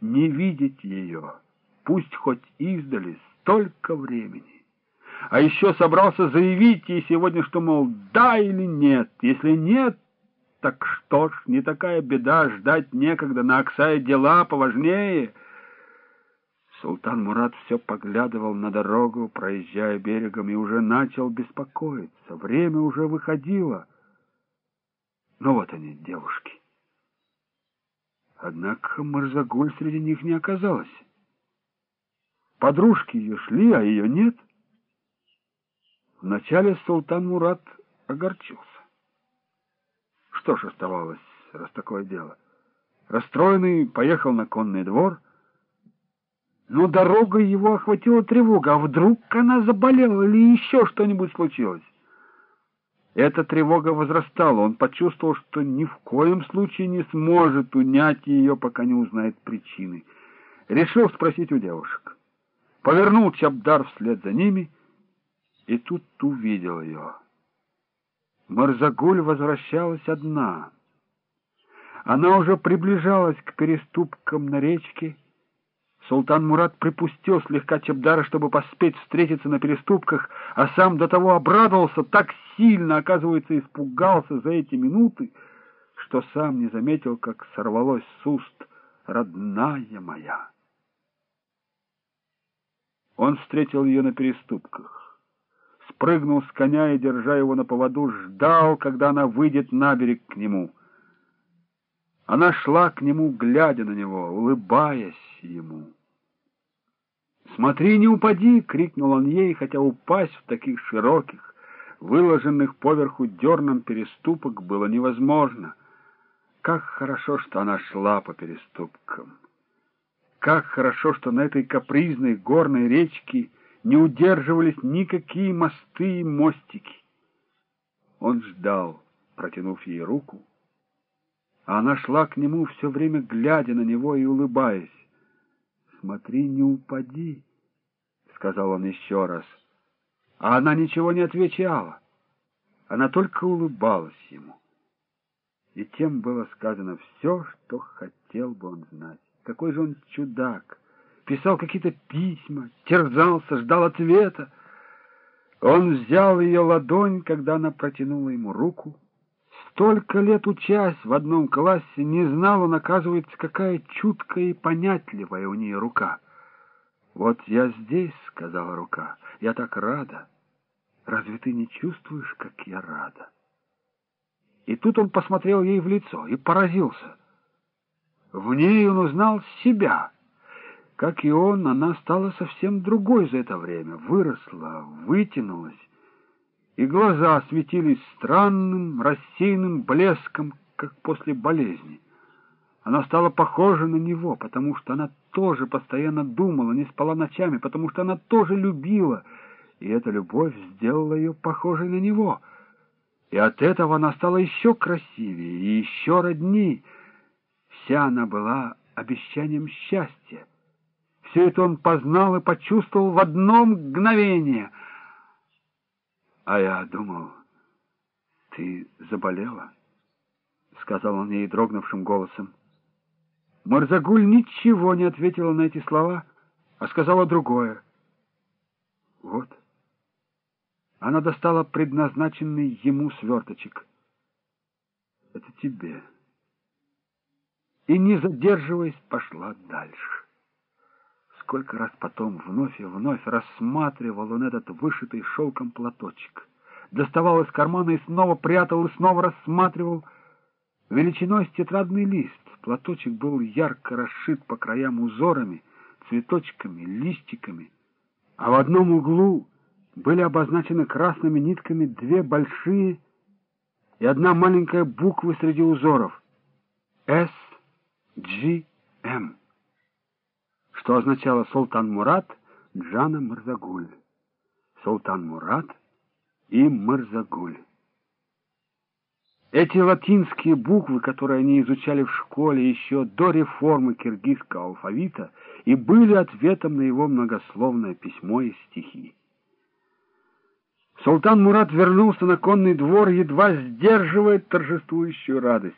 не видеть ее, пусть хоть издали, столько времени. А еще собрался заявить ей сегодня, что, мол, да или нет. Если нет, так что ж, не такая беда, ждать некогда, на Оксае дела поважнее. Султан Мурат все поглядывал на дорогу, проезжая берегом, и уже начал беспокоиться. Время уже выходило. Ну вот они, девушки. Однако Марзагуль среди них не оказалось. Подружки ее шли, а ее нет. Вначале Султан Мурат огорчился. Что ж оставалось, раз такое дело? Расстроенный поехал на конный двор, но дорогой его охватила тревога. А вдруг она заболела или еще что-нибудь случилось? Эта тревога возрастала. Он почувствовал, что ни в коем случае не сможет унять ее, пока не узнает причины. Решил спросить у девушек. Повернул Чабдар вслед за ними и тут увидел ее. Марзагуль возвращалась одна. Она уже приближалась к переступкам на речке. Султан Мурат припустил слегка Чебдара, чтобы поспеть встретиться на переступках, а сам до того обрадовался, так сильно, оказывается, испугался за эти минуты, что сам не заметил, как сорвалось с уст «родная моя». Он встретил ее на переступках спрыгнул с коня и, держа его на поводу, ждал, когда она выйдет на берег к нему. Она шла к нему, глядя на него, улыбаясь ему. «Смотри, не упади!» — крикнул он ей, хотя упасть в таких широких, выложенных поверху дерном переступок было невозможно. Как хорошо, что она шла по переступкам! Как хорошо, что на этой капризной горной речке не удерживались никакие мосты и мостики. Он ждал, протянув ей руку, а она шла к нему все время, глядя на него и улыбаясь. «Смотри, не упади», — сказал он еще раз. А она ничего не отвечала. Она только улыбалась ему. И тем было сказано все, что хотел бы он знать. Какой же он чудак! писал какие-то письма, терзался, ждал ответа. Он взял ее ладонь, когда она протянула ему руку. Столько лет учась в одном классе, не знал он, оказывается, какая чуткая и понятливая у нее рука. «Вот я здесь», — сказала рука, — «я так рада. Разве ты не чувствуешь, как я рада?» И тут он посмотрел ей в лицо и поразился. В ней он узнал себя — как и он, она стала совсем другой за это время, выросла, вытянулась, и глаза светились странным, рассеянным блеском, как после болезни. Она стала похожа на него, потому что она тоже постоянно думала, не спала ночами, потому что она тоже любила, и эта любовь сделала ее похожей на него. И от этого она стала еще красивее и еще родней. Вся она была обещанием счастья. Все это он познал и почувствовал в одно мгновение. А я думал, ты заболела, — сказал он ей дрогнувшим голосом. Марзагуль ничего не ответила на эти слова, а сказала другое. Вот. Она достала предназначенный ему сверточек. Это тебе. И, не задерживаясь, пошла дальше. Сколько раз потом вновь и вновь рассматривал он этот вышитый шелком платочек. Доставал из кармана и снова прятал, и снова рассматривал. Величиной с тетрадный лист. Платочек был ярко расшит по краям узорами, цветочками, листиками. А в одном углу были обозначены красными нитками две большие и одна маленькая буква среди узоров. «С. G. М» что означало «Султан Мурат Джана Мырзагуль». Султан Мурат и Мырзагуль. Эти латинские буквы, которые они изучали в школе еще до реформы киргизского алфавита, и были ответом на его многословное письмо и стихи. Султан Мурат вернулся на конный двор, едва сдерживая торжествующую радость.